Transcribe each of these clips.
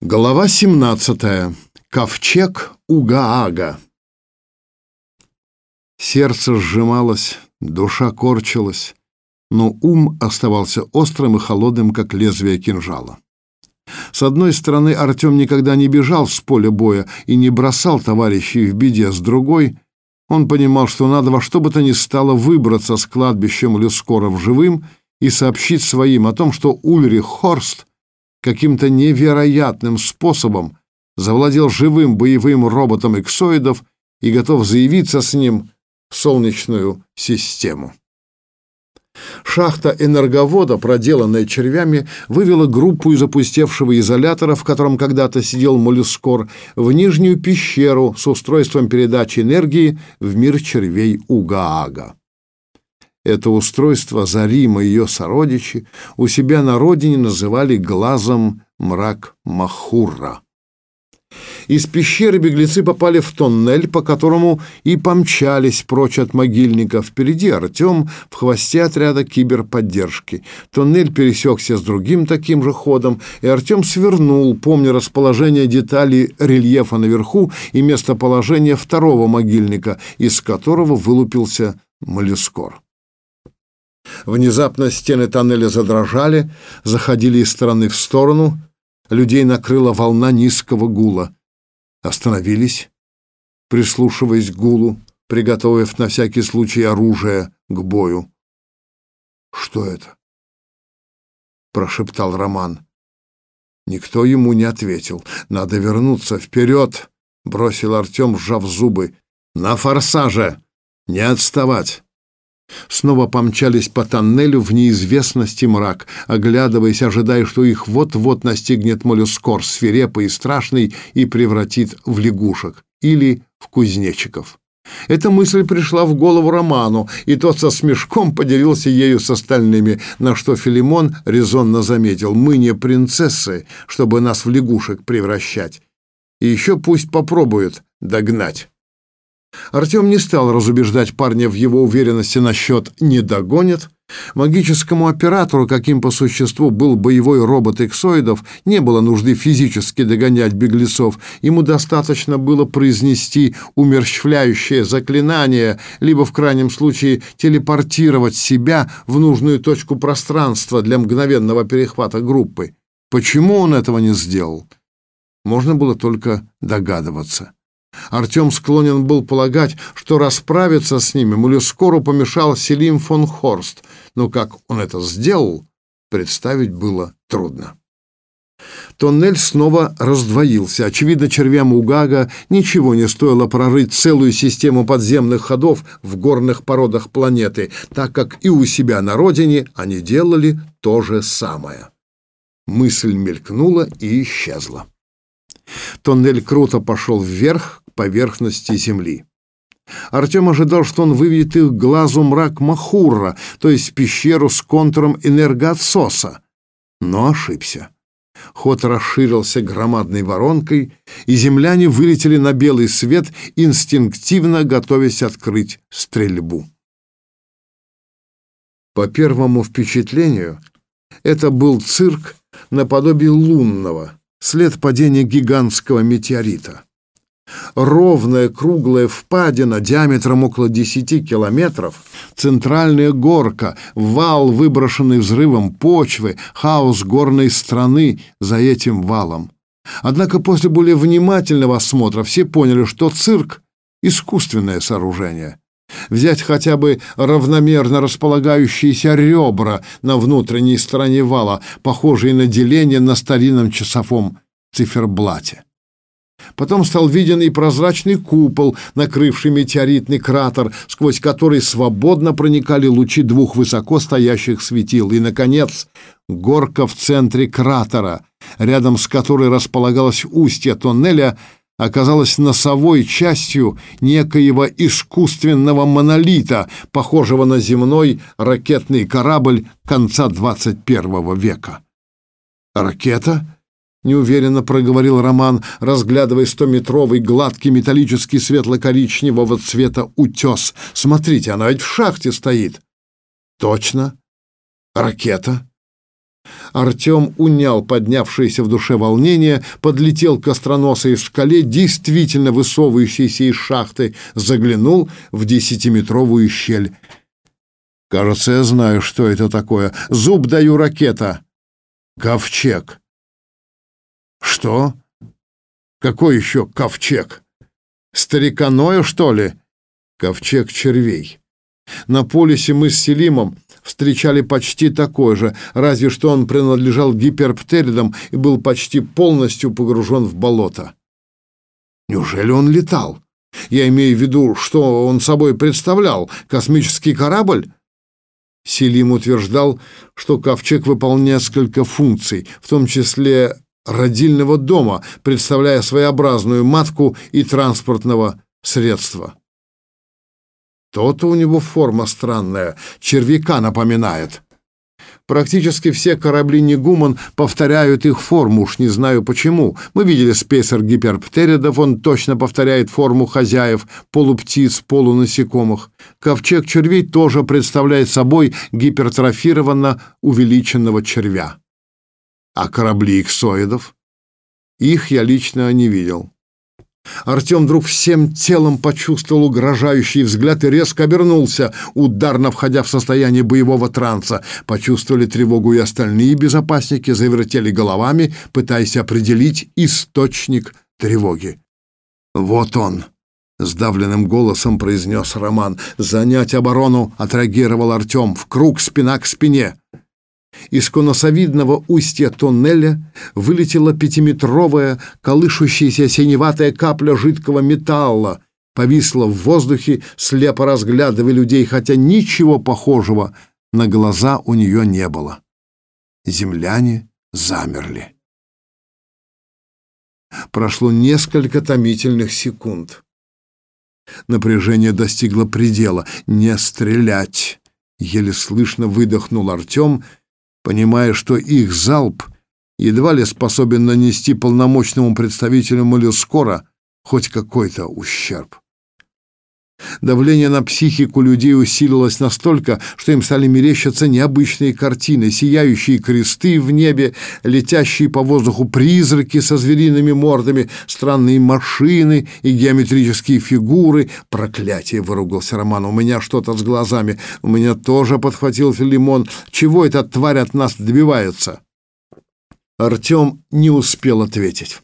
Глава 17. Ковчег Угаага. Сердце сжималось, душа корчилась, но ум оставался острым и холодным, как лезвие кинжала. С одной стороны, Артем никогда не бежал с поля боя и не бросал товарищей в беде, с другой он понимал, что надо во что бы то ни стало выбраться с кладбища Люскоров живым и сообщить своим о том, что Ульрих Хорст каким-то невероятным способом завладел живым боевым роботом эксоидов и готов заявиться с ним в Солнечную систему. Шахта энерговода, проделанная червями, вывела группу из опустевшего изолятора, в котором когда-то сидел моллюскор, в нижнюю пещеру с устройством передачи энергии в мир червей Угаага. Это устройство Зарима и ее сородичи у себя на родине называли глазом мрак Махурра. Из пещеры беглецы попали в тоннель, по которому и помчались прочь от могильника. Впереди Артем в хвосте отряда киберподдержки. Тоннель пересекся с другим таким же ходом, и Артем свернул, помня расположение деталей рельефа наверху и местоположение второго могильника, из которого вылупился моллюскор. Внезапно стены тоннеля задрожали, заходили из стороны в сторону. Людей накрыла волна низкого гула. Остановились, прислушиваясь к гулу, приготовив на всякий случай оружие к бою. «Что это?» — прошептал Роман. Никто ему не ответил. «Надо вернуться вперед!» — бросил Артем, сжав зубы. «На форсаже! Не отставать!» Снова помчались по тоннелю в неизвестности мрак, оглядываясь, ожидая, что их вот-вот настигнет моллюскор, свирепый и страшный, и превратит в лягушек или в кузнечиков. Эта мысль пришла в голову Роману, и тот со смешком поделился ею с остальными, на что Филимон резонно заметил, «Мы не принцессы, чтобы нас в лягушек превращать. И еще пусть попробуют догнать». Артем не стал разубеждать парня в его уверенности насчет «не догонит». Магическому оператору, каким по существу был боевой робот эксоидов, не было нужды физически догонять беглецов. Ему достаточно было произнести умерщвляющее заклинание, либо в крайнем случае телепортировать себя в нужную точку пространства для мгновенного перехвата группы. Почему он этого не сделал? Можно было только догадываться. Артем склонен был полагать, что расправиться с ними Мулюскору помешал Селим фон Хорст, но как он это сделал, представить было трудно. Тоннель снова раздвоился. Очевидно, червям Угага ничего не стоило прорыть целую систему подземных ходов в горных породах планеты, так как и у себя на родине они делали то же самое. Мысль мелькнула и исчезла. Тоннель круто пошел вверх к поверхности земли. Артем ожидал, что он выведет их глазу мрак Махура, то есть пещеру с контуром энергоотсоса, но ошибся. Ход расширился громадной воронкой, и земляне вылетели на белый свет, инстинктивно готовясь открыть стрельбу. По первому впечатлению, это был цирк наподобие лунного, след падения гигантского метеорита. Ровная круглая впадина диаметром около 10 километров, центральная горка, вал, выброшенный взрывом почвы, хаос горной страны за этим валом. Однако после более внимательного осмотра все поняли, что цирк — искусственное сооружение. Взять хотя бы равномерно располагающиеся ребра на внутренней стороне вала, похожие на деление на старинном часовом циферблате. Потом стал виден и прозрачный купол, накрывший метеоритный кратер, сквозь который свободно проникали лучи двух высоко стоящих светил. И, наконец, горка в центре кратера, рядом с которой располагалось устье тоннеля, оказалась носовой частью некоего искусственного монолита, похожего на земной ракетный корабль конца 21 века. «Ракета?» — неуверенно проговорил Роман, разглядывая стометровый гладкий металлический светло-коричневого цвета утес. «Смотрите, она ведь в шахте стоит!» «Точно! Ракета!» Артем унял поднявшееся в душе волнение, подлетел к остроносой скале, действительно высовывающейся из шахты, заглянул в десятиметровую щель. «Кажется, я знаю, что это такое. Зуб даю ракета. Ковчег». «Что? Какой еще ковчег? Стариканоя, что ли?» «Ковчег червей». На полюсе мы с Селимом встречали почти такой же, разве что он принадлежал гиперптеридам и был почти полностью погружен в болото. Неужели он летал? Я имею в виду, что он собой представлял? Космический корабль? Селим утверждал, что ковчег выполнял несколько функций, в том числе родильного дома, представляя своеобразную матку и транспортного средства. То-то у него форма странная, червяка напоминает. Практически все корабли Негуман повторяют их форму, уж не знаю почему. Мы видели спейсер гиперптеридов, он точно повторяет форму хозяев, полуптиц, полунасекомых. Ковчег червей тоже представляет собой гипертрофированно увеличенного червя. А корабли иксоидов? Их я лично не видел. Артем вдруг всем телом почувствовал угрожающий взгляд и резко обернулся, ударно входя в состояние боевого транса. Почувствовали тревогу и остальные безопасники, завертели головами, пытаясь определить источник тревоги. «Вот он!» — сдавленным голосом произнес Роман. «Занять оборону!» — отреагировал Артем. «В круг, спина к спине!» Из конусовидного устья тоннеля вылетела пятиметровая, колышущаяся синеватая капля жидкого металла, повисла в воздухе, слепо разглядывая людей, хотя ничего похожего на глаза у нее не было. Земляне замерли. Прошло несколько томительных секунд. Напряжение достигло предела. «Не стрелять!» — еле слышно выдохнул Артем — понимая, что их залп едва ли способен нанести полномочному представителю моллюскора хоть какой-то ущерб. Давление на психику людей усилилось настолько, что им стали мерещиться необычные картины, сияющие кресты в небе, летящие по воздуху призраки со звериными мордами, странные машины и геометрические фигуры. Проклятие, выругался Роман, у меня что-то с глазами. У меня тоже подхватил Филимон. Чего эта тварь от нас добивается? Артем не успел ответить.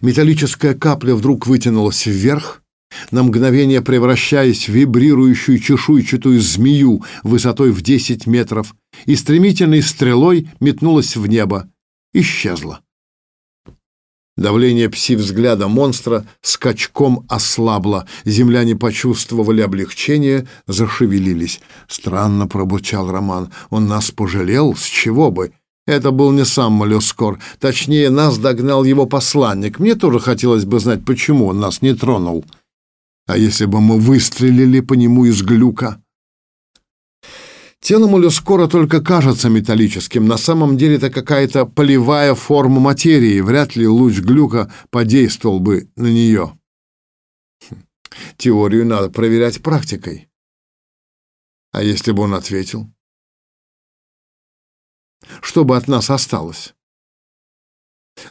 Металлическая капля вдруг вытянулась вверх, на мгновение превращаясь в вибрирующую чешуйчатую змею высотой в 10 метров, и стремительной стрелой метнулась в небо, исчезла. Давление пси-взгляда монстра скачком ослабло. Земляне почувствовали облегчение, зашевелились. «Странно», — пробурчал Роман. «Он нас пожалел? С чего бы?» Это был не сам Моллюскор. Точнее, нас догнал его посланник. Мне тоже хотелось бы знать, почему он нас не тронул. А если бы мы выстрелили по нему из глюка? Тело моллюскора только кажется металлическим. На самом деле это какая-то полевая форма материи. Вряд ли луч глюка подействовал бы на нее. Теорию надо проверять практикой. А если бы он ответил? Что бы от нас осталось?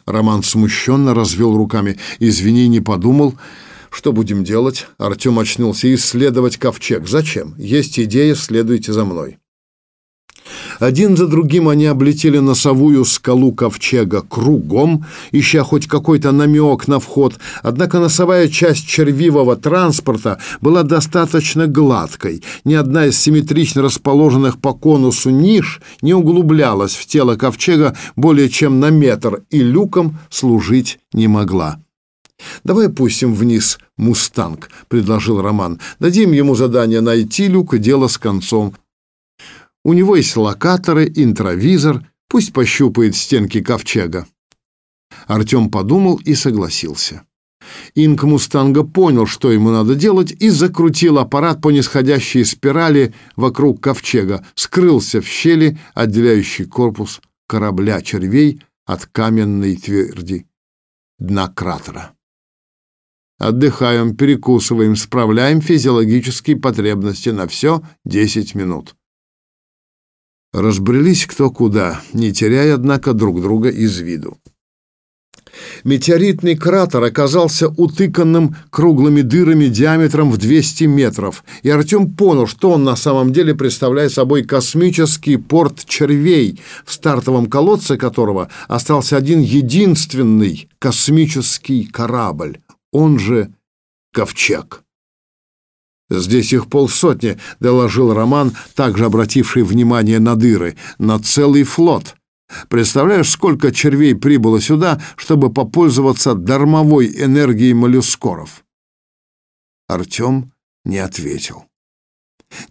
Роман смущенно развел руками. «Извини, не подумал». Что будем делать? Артем очнулся. Исследовать ковчег. Зачем? Есть идея, следуйте за мной. Один за другим они облетели носовую скалу ковчега кругом, ища хоть какой-то намек на вход, однако носовая часть червивого транспорта была достаточно гладкой. Ни одна из симметрично расположенных по конусу ниш не углублялась в тело ковчега более чем на метр и люком служить не могла. «Давай пустим вниз «Мустанг», — предложил Роман. «Дадим ему задание найти люк и дело с концом. У него есть локаторы, интровизор, пусть пощупает стенки ковчега». Артем подумал и согласился. Инк Мустанга понял, что ему надо делать, и закрутил аппарат по нисходящей спирали вокруг ковчега, скрылся в щели, отделяющей корпус корабля червей от каменной тверди дна кратера. Отдыхаем, перекусываем, справляем физиологические потребности на все 10 минут. Разбрелись кто куда, не теряя, однако, друг друга из виду. Метеоритный кратер оказался утыканным круглыми дырами диаметром в 200 метров, и Артем понял, что он на самом деле представляет собой космический порт червей, в стартовом колодце которого остался один единственный космический корабль, он же Ковчег. «Здесь их полсотни», — доложил Роман, также обративший внимание на дыры, — «на целый флот». Представляешь, сколько червей прибыло сюда, чтобы попользоваться дармовой энергией моллюскоров?» Артем не ответил.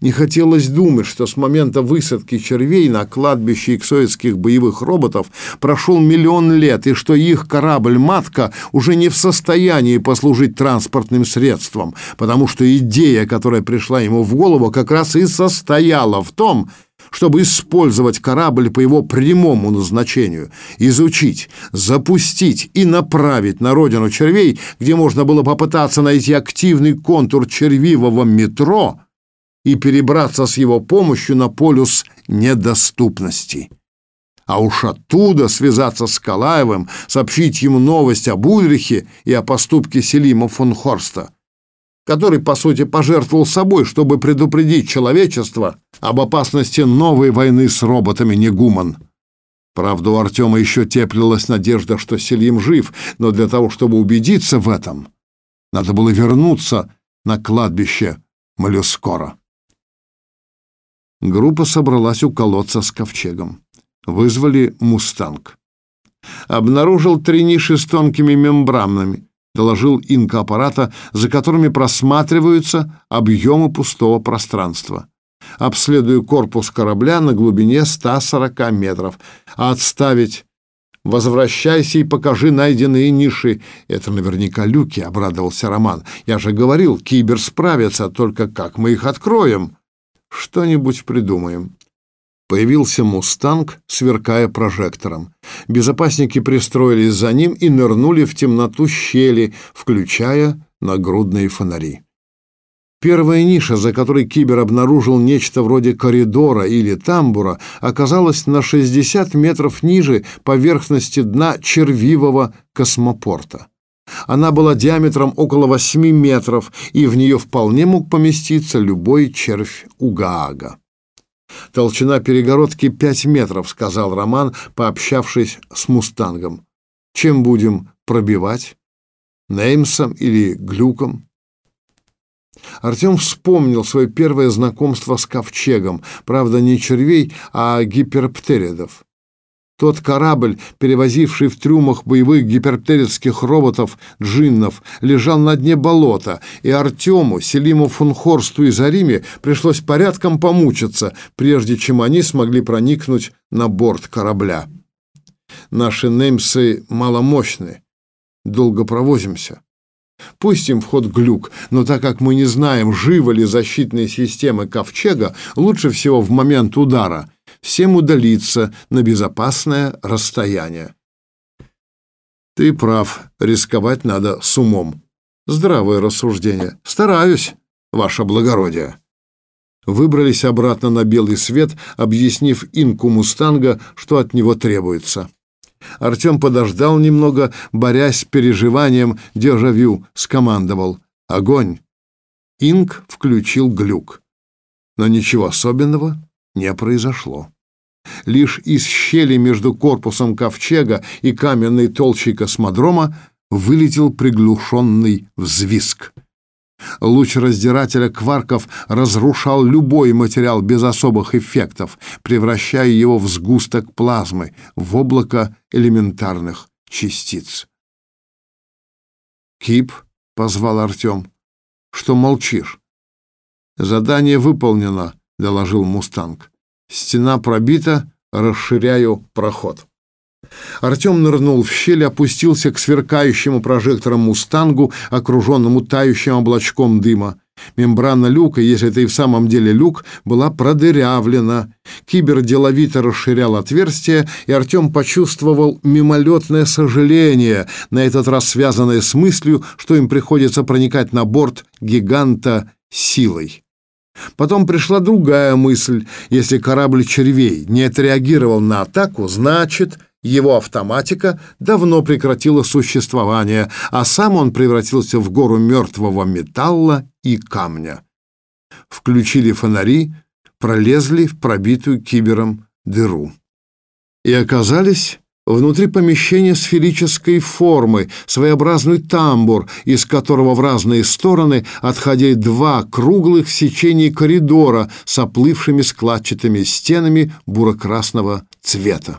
Не хотелось думать, что с момента высадки червей на кладбище иксоидских боевых роботов прошел миллион лет, и что их корабль-матка уже не в состоянии послужить транспортным средством, потому что идея, которая пришла ему в голову, как раз и состояла в том, чтобы использовать корабль по его прямому назначению, изучить, запустить и направить на родину червей, где можно было попытаться найти активный контур червивого метро и перебраться с его помощью на полюс недоступности. А уж оттуда связаться с Калаевым, сообщить ему новость об Ульрихе и о поступке Селима фон Хорста – который, по сути, пожертвовал собой, чтобы предупредить человечество об опасности новой войны с роботами Негуман. Правда, у Артема еще теплилась надежда, что Селим жив, но для того, чтобы убедиться в этом, надо было вернуться на кладбище Моллюскора. Группа собралась у колодца с ковчегом. Вызвали «Мустанг». Обнаружил три ниши с тонкими мембранами, доложил инка аппарата, за которыми просматриваются объемы пустого пространства. Обследую корпус корабля на глубине 140 метров. Отставить «Возвращайся и покажи найденные ниши». «Это наверняка люки», — обрадовался Роман. «Я же говорил, кибер справится, только как мы их откроем?» «Что-нибудь придумаем». Появился «Мустанг», сверкая прожектором. Безопасники пристроились за ним и нырнули в темноту щели, включая нагрудные фонари. Первая ниша, за которой Кибер обнаружил нечто вроде коридора или тамбура, оказалась на 60 метров ниже поверхности дна червивого космопорта. Она была диаметром около 8 метров, и в нее вполне мог поместиться любой червь Угаага. Толщина перегородки пять метров, сказал Роман, пообщавшись с мустангом. Чем будем пробивать? Неймсом или глюком? Артем вспомнил свое первое знакомство с ковчегом, правда, не червей, а гиперптеридов. Тот корабль, перевозивший в трюмах боевых гиперптеридских роботов джиннов, лежал на дне болота, и Артему, Селиму Фунхорсту и Зариме пришлось порядком помучиться, прежде чем они смогли проникнуть на борт корабля. Наши немцы маломощны, долго провозимся. Пустим в ход глюк, но так как мы не знаем, живы ли защитные системы ковчега, лучше всего в момент удара всем удалиться на безопасное расстояние. Ты прав, рисковать надо с умом. Здравое рассуждение. Стараюсь, ваше благородие. Выбрались обратно на белый свет, объяснив инку Мустанга, что от него требуется. Артем подождал немного, борясь с переживанием дежавю, скомандовал «Огонь!». Инк включил глюк. Но ничего особенного не произошло. Лишь из щели между корпусом ковчега и каменной толщей космодрома вылетел приглушенный взвизг. Луч раздирателя кварков разрушал любой материал без особых эффектов, превращая его в сгусток плазмы, в облако элементарных частиц. «Кип», — позвал Артем, — «что молчишь?» «Задание выполнено», — доложил Мустанг. «Стена пробита, расширяю проход». Артем нырнул в щель, опустился к сверкающему прожектором «Мустангу», окруженному тающим облачком дыма. Мембрана люка, если это и в самом деле люк, была продырявлена. Кибер деловито расширял отверстие, и Артем почувствовал мимолетное сожаление, на этот раз связанное с мыслью, что им приходится проникать на борт гиганта силой. Потом пришла другая мысль. Если корабль червей не отреагировал на атаку, значит, его автоматика давно прекратила существование, а сам он превратился в гору мертвого металла и камня. Включили фонари, пролезли в пробитую кибером дыру. И оказались Внутри помещения сферической формы, своеобразный тамбур, из которого в разные стороны отходили два круглых в сечении коридора с оплывшими складчатыми стенами буро-красного цвета.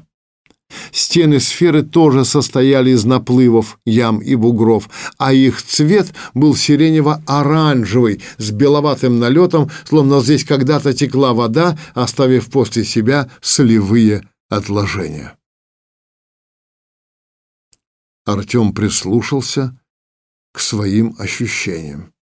Стены сферы тоже состояли из наплывов, ям и бугров, а их цвет был сиренево-оранжевый, с беловатым налетом, словно здесь когда-то текла вода, оставив после себя солевые отложения. Артем прислушался к своим ощущениям.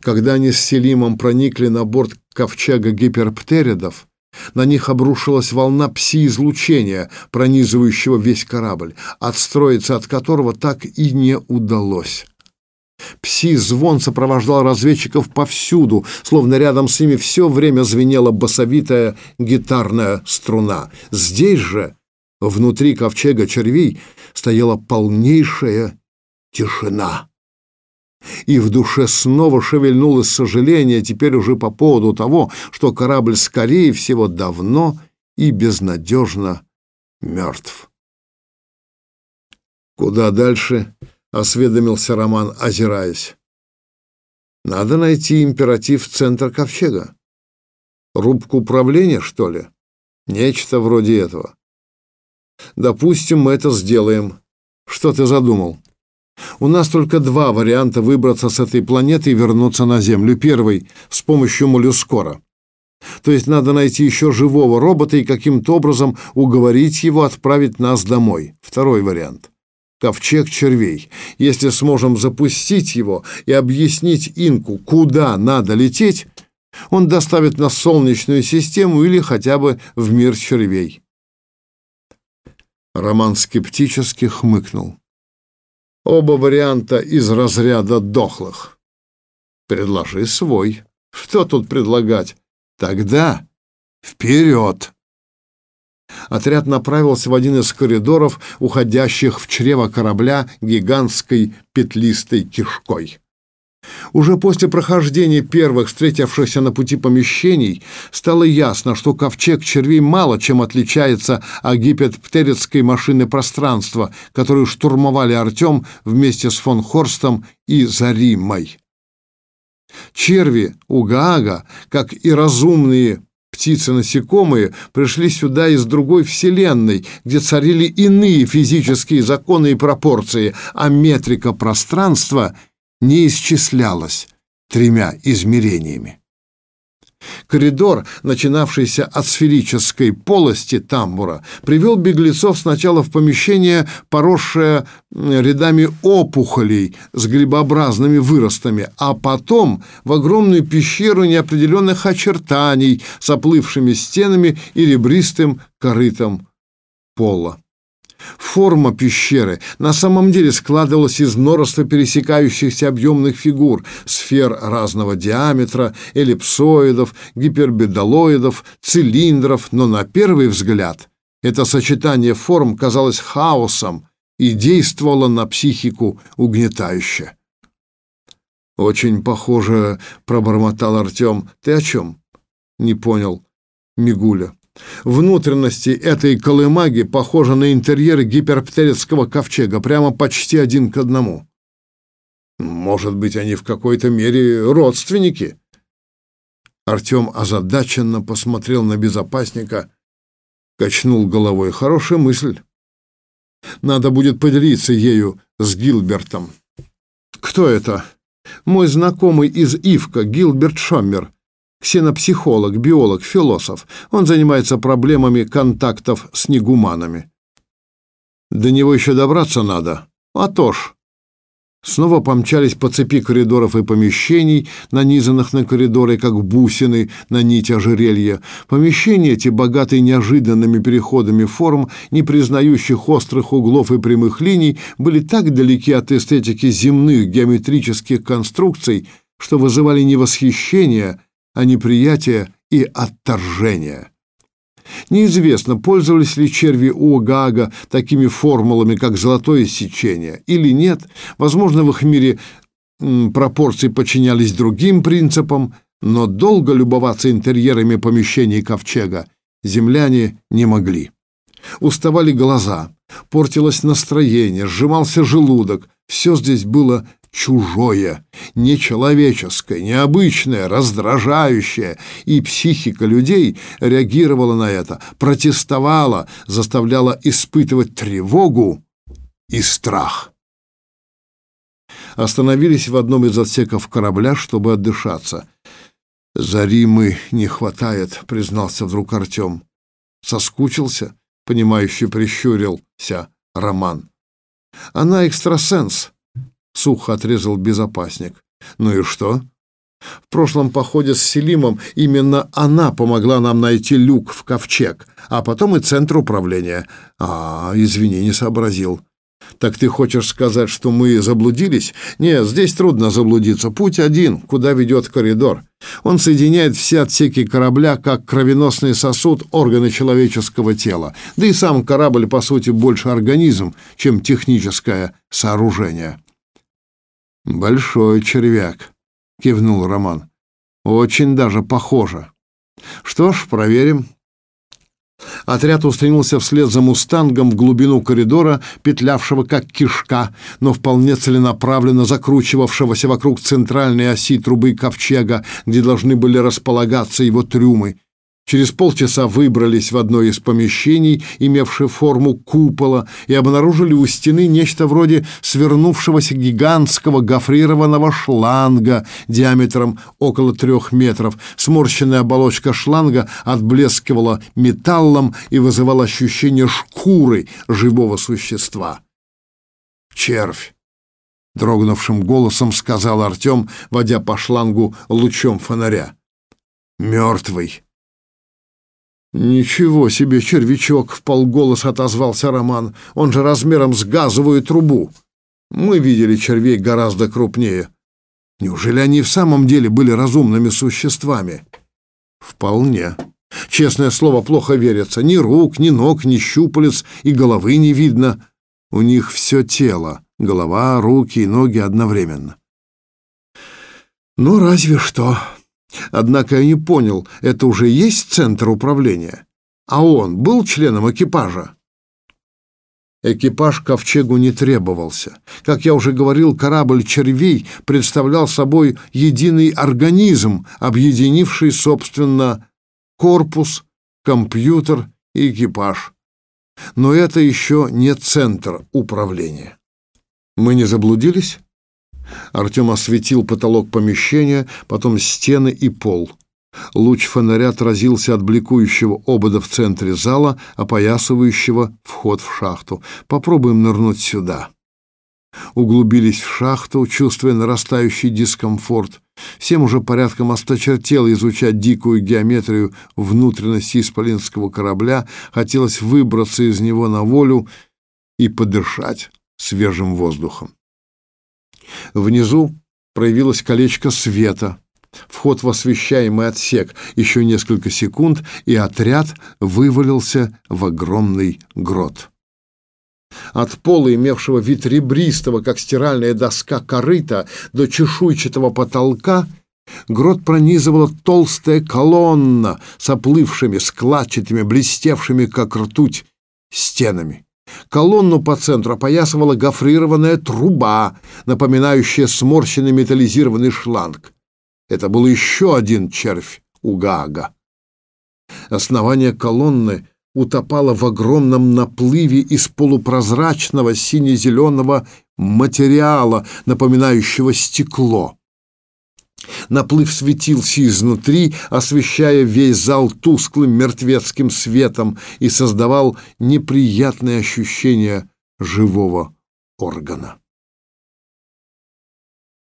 Когда они с Селимом проникли на борт ковчега гиперптеридов, на них обрушилась волна пси-излучения, пронизывающего весь корабль, отстроиться от которого так и не удалось. Пси-звон сопровождал разведчиков повсюду, словно рядом с ними все время звенела басовитая гитарная струна. Здесь же, внутри ковчега червей, стояла полнейшая тишина. И в душе снова шевельнулось сожаление, теперь уже по поводу того, что корабль, скорее всего, давно и безнадежно мертв. «Куда дальше?» — осведомился Роман, озираясь. «Надо найти императив центр ковчега. Рубку управления, что ли? Нечто вроде этого. Допустим, мы это сделаем. Что ты задумал? У нас только два варианта выбраться с этой планеты и вернуться на Землю. Первый — с помощью моллюскора. То есть надо найти еще живого робота и каким-то образом уговорить его отправить нас домой. Второй вариант — ковчег червей. Если сможем запустить его и объяснить Инку, куда надо лететь, он доставит нас в Солнечную систему или хотя бы в мир червей. Роман скептически хмыкнул. Оба варианта из разряда дохлых. Предложи свой. Что тут предлагать? Тогда вперед! Отряд направился в один из коридоров, уходящих в чрево корабля гигантской петлистой кишкой. Уже после прохождения первых встретившихся на пути помещений стало ясно, что ковчег червей мало чем отличается от гипетптерицкой машины пространства, которую штурмовали Артем вместе с фон Хорстом и Заримой. Черви у Гаага, как и разумные птицы-насекомые, пришли сюда из другой вселенной, где царили иные физические законы и пропорции, а метрика пространства — не исчислялось тремя измерениями. Коридор, начинавшийся от сферической полости тамбура, привел беглецов сначала в помещение, поросшее рядами опухолей с грибообразными выростами, а потом в огромную пещеру неопределенных очертаний с оплывшими стенами и ребристым корытом пола. Форма пещеры на самом деле складывалась из множества пересекающихся объемных фигур, сфер разного диаметра, эллипсоидов, гипербедалоидов, цилиндров, но на первый взгляд это сочетание форм казалось хаосом и действовало на психику угнетающе. «Очень похоже», — пробормотал Артем. «Ты о чем?» «Не понял». Мигуля. Внутренности этой колымаги похожи на интерьеры гиперптеридского ковчега, прямо почти один к одному. Может быть, они в какой-то мере родственники? Артем озадаченно посмотрел на безопасника, качнул головой. Хорошая мысль. Надо будет поделиться ею с Гилбертом. Кто это? Мой знакомый из Ивка, Гилберт Шоммер ксенопсихолог, биолог, философ. Он занимается проблемами контактов с негуманами. До него еще добраться надо. А то ж. Снова помчались по цепи коридоров и помещений, нанизанных на коридоры, как бусины на нить ожерелья. Помещения эти, богатые неожиданными переходами форм, не признающих острых углов и прямых линий, были так далеки от эстетики земных геометрических конструкций, что вызывали не восхищение, а неприятия и отторжения. Неизвестно, пользовались ли черви у Гага такими формулами, как золотое сечение, или нет. Возможно, в их мире пропорции подчинялись другим принципам, но долго любоваться интерьерами помещений ковчега земляне не могли. Уставали глаза, портилось настроение, сжимался желудок. Все здесь было чужое, нечеловеческое, необычное, раздражающее, и психика людей реагировала на это, протестовала, заставляла испытывать тревогу и страх. Остановились в одном из отсеков корабля, чтобы отдышаться. «Заримы не хватает», — признался вдруг Артем. «Соскучился?» — понимающе прищурился Роман. «Она экстрасенс», сухо отрезал безопасник. Ну и что? В прошлом походе с Селимом именно она помогла нам найти люк в ковчег, а потом и центр управления. А, извини, не сообразил. Так ты хочешь сказать, что мы заблудились? Нет, здесь трудно заблудиться. Путь один, куда ведет коридор. Он соединяет все отсеки корабля, как кровеносный сосуд, органы человеческого тела. Да и сам корабль, по сути, больше организм, чем техническое сооружение. «Большой червяк», — кивнул Роман. «Очень даже похоже. Что ж, проверим». Отряд устремился вслед за «Мустангом» в глубину коридора, петлявшего как кишка, но вполне целенаправленно закручивавшегося вокруг центральной оси трубы ковчега, где должны были располагаться его трюмы. Через полчаса выбрались в одно из помещений, имевшее форму купола, и обнаружили у стены нечто вроде свернувшегося гигантского гофрированного шланга диаметром около трех метров. Сморщенная оболочка шланга отблескивала металлом и вызывала ощущение шкуры живого существа. «Червь!» — дрогнувшим голосом сказал Артем, водя по шлангу лучом фонаря. «Мертвый!» «Ничего себе, червячок!» — в полголоса отозвался Роман. «Он же размером с газовую трубу. Мы видели червей гораздо крупнее. Неужели они в самом деле были разумными существами?» «Вполне. Честное слово, плохо верится. Ни рук, ни ног, ни щупалец, и головы не видно. У них все тело. Голова, руки и ноги одновременно». «Ну, разве что...» Однако я не понял, это уже есть центр управления? А он был членом экипажа? Экипаж ковчегу не требовался. Как я уже говорил, корабль червей представлял собой единый организм, объединивший, собственно, корпус, компьютер и экипаж. Но это еще не центр управления. Мы не заблудились? Артем осветил потолок помещения, потом стены и пол. Луч фонаря отразился от бликующего обода в центре зала, опоясывающего вход в шахту. Попробуем нырнуть сюда. Углубились в шахту, чувствуя нарастающий дискомфорт. Всем уже порядком осточертело изучать дикую геометрию внутренности исполинского корабля. Хотелось выбраться из него на волю и подышать свежим воздухом. Внизу проявилось колечко света. Вход в освещаемый отсек. Еще несколько секунд, и отряд вывалился в огромный грот. От пола, имевшего вид ребристого, как стиральная доска корыта, до чешуйчатого потолка грот пронизывала толстая колонна с оплывшими, складчатыми, блестевшими, как ртуть, стенами. Колонну по центру опоясывала гофрированная труба, напоминающая сморщенный металлизированный шланг. Это был еще один червь у Гага. Основание колонны утопало в огромном наплыве из полупрозрачного сине-зеленого материала, напоминающего стекло. Наплыв светился изнутри, освещая весь зал тусклым мертвецким светом и создавал неприятное ощущение живого органа.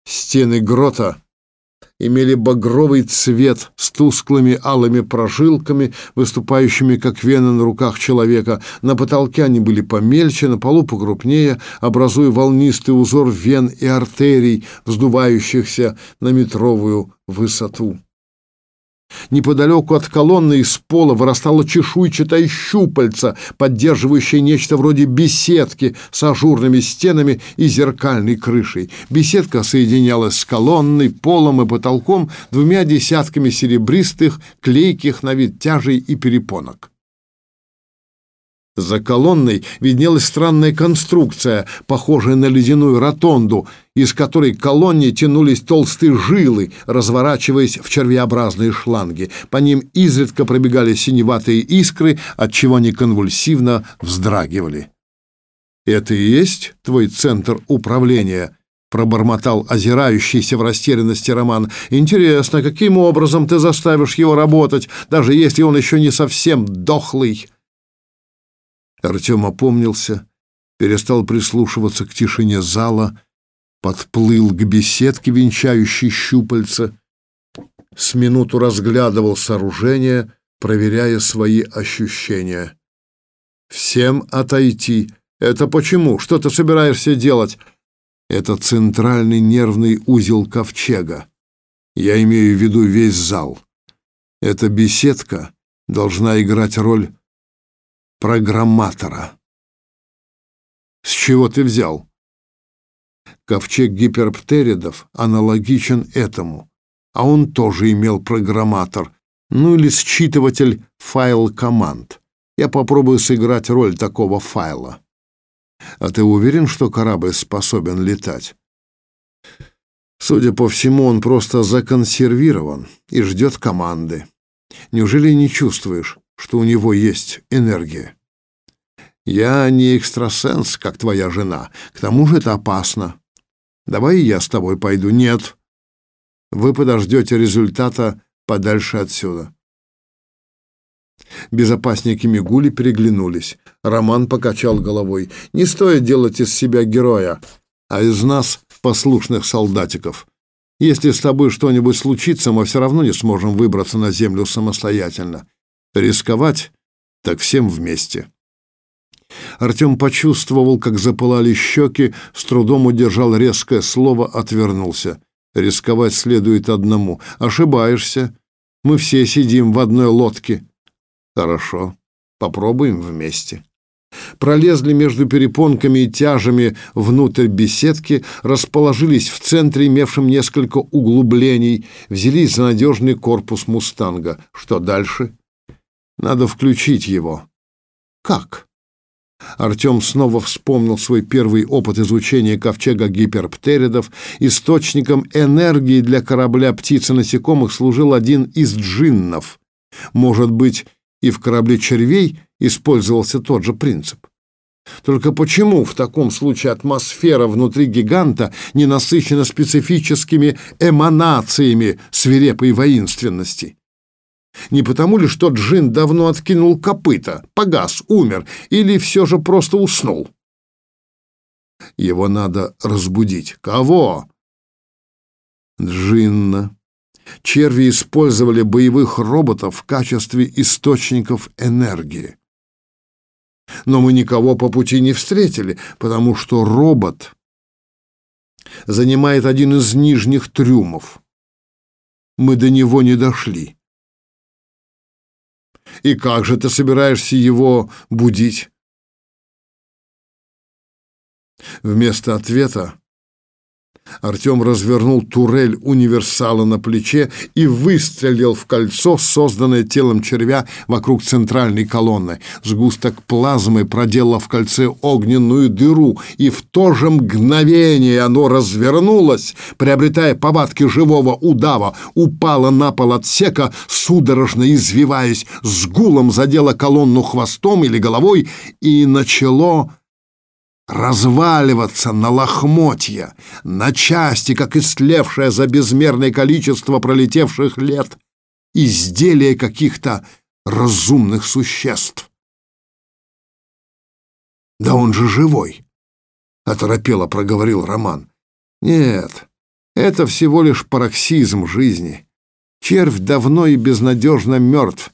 Стены грота имели багровый цвет с тусклыми алыми прожилками, выступающими как вены на руках человека. На потолке они были помельче, на полу покрупнее, образуя волнистый узор вен и артерий, вздувающихся на метровую высоту. Неподалеку от колонны из пола вырастала чешуйчатая щупальца, поддерживающая нечто вроде беседки с ажурными стенами и зеркальной крышей. Беседка соединялась с колонной, полом и потолком двумя десятками серебристых, клейких на вид тяжей и перепонок. За колонной виднелась странная конструкция, похожая на ледяную ротонду, из которой к колонне тянулись толстые жилы, разворачиваясь в червеобразные шланги. По ним изредка пробегали синеватые искры, отчего они конвульсивно вздрагивали. «Это и есть твой центр управления?» — пробормотал озирающийся в растерянности Роман. «Интересно, каким образом ты заставишь его работать, даже если он еще не совсем дохлый?» Артем опомнился, перестал прислушиваться к тишине зала, подплыл к беседке, венчающей щупальца, с минуту разглядывал сооружение, проверяя свои ощущения. «Всем отойти. Это почему? Что ты собираешься делать?» «Это центральный нервный узел ковчега. Я имею в виду весь зал. Эта беседка должна играть роль программатора. С чего ты взял? Ковчег гиперптеридов аналогичен этому, а он тоже имел программатор, ну или считыватель файл команд. Я попробую сыграть роль такого файла. А ты уверен, что корабль способен летать? Судя по всему, он просто законсервирован и ждет команды. Неужели не чувствуешь, что у него есть энергия. Я не экстрасенс, как твоя жена. К тому же это опасно. Давай я с тобой пойду. Нет. Вы подождете результата подальше отсюда. Безопасники Мигули переглянулись. Роман покачал головой. Не стоит делать из себя героя, а из нас послушных солдатиков. Если с тобой что-нибудь случится, мы все равно не сможем выбраться на землю самостоятельно. Рисковать так всем вместе. Артем почувствовал, как запылали щеки, с трудом удержал резкое слово, отвернулся. Рисковать следует одному. Ошибаешься. Мы все сидим в одной лодке. Хорошо. Попробуем вместе. Пролезли между перепонками и тяжами внутрь беседки, расположились в центре, имевшем несколько углублений, взялись за надежный корпус «Мустанга». Что дальше? Надо включить его. Как? Артем снова вспомнил свой первый опыт изучения ковчега гиперптеридов. Источником энергии для корабля птицы насекомых служил один из джиннов. Может быть, и в корабле червей использовался тот же принцип. Только почему в таком случае атмосфера внутри гиганта не насыщена специфическими эманациями свирепой воинственности? Не потому ли, что Джин давно откинул копыта, погас, умер, или все же просто уснул? Его надо разбудить. Кого? Джинна. Черви использовали боевых роботов в качестве источников энергии. Но мы никого по пути не встретили, потому что робот занимает один из нижних трюмов. Мы до него не дошли. И как же ты собираешься его будить? Вместо ответа Артем развернул турель универсала на плече и выстрелил в кольцо, созданное телом червя вокруг центральной колонны. Сгусток плазмы проделал в кольце огненную дыру, и в то же мгновение оно развернулось, приобретая повадки живого удава, упало на пол отсека, судорожно извиваясь, с гулом задело колонну хвостом или головой и начало разваливаться на лохмотья, на части, как истлевшее за безмерное количество пролетевших лет изделие каких-то разумных существ. «Да он же живой!» — оторопело проговорил Роман. «Нет, это всего лишь пароксизм жизни. Червь давно и безнадежно мертв.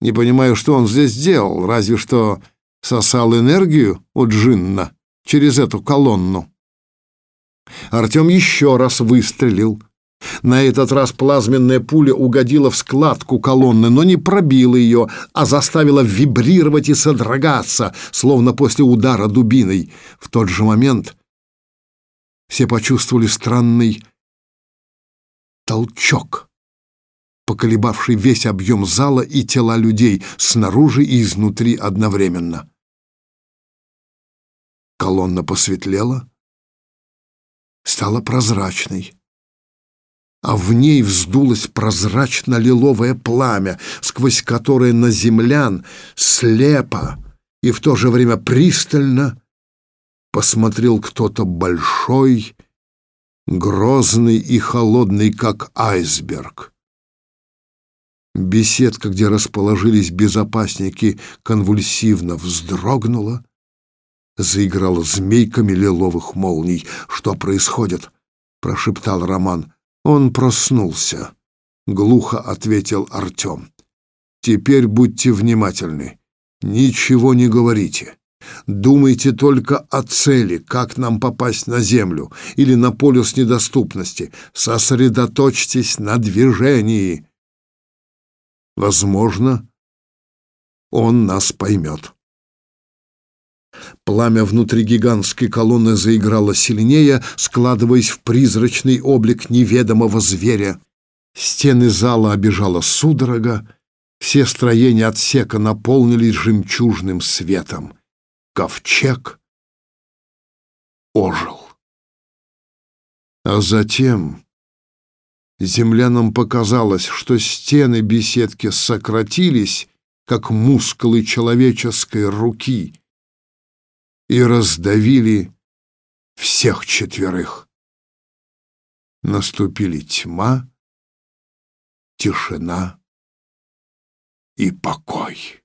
Не понимаю, что он здесь делал, разве что сосал энергию у Джинна» через эту колонну. Артем еще раз выстрелил. На этот раз плазменная пуля угодила в складку колонны, но не пробила ее, а заставила вибрировать и содрогаться, словно после удара дубиной. В тот же момент все почувствовали странный толчок, поколебавший весь объем зала и тела людей снаружи и изнутри одновременно. Колонна посветлела, стала прозрачной а в ней вздулось прозрачно-лиловое пламя, сквозь которое на землян слепо и в то же время пристально посмотрел кто-то большой, грозный и холодный, как айсберг. Беседка, где расположились безопасники, конвульсивно вздрогнула, заиграла змейками лиловых молний. «Что происходит?» — прошептал Роман. Он проснулся, глухо ответил Артем. Теперь будьте внимательны. Ничего не говорите. Думайте только о цели, как нам попасть на Землю или на полюс недоступности. Сосредоточьтесь на движении. Возможно, он нас поймет. Пламя внутри гигантской колонны заиграло сильнее, складываясь в призрачный облик неведомого зверя. Стены зала обижала судорога, все строения отсека наполнились жемчужным светом. Ковчег ожил. А затем землянам показалось, что стены беседки сократились, как мускулы человеческой руки — и раздавили всех четверых. Наступили тьма, тишина и покой.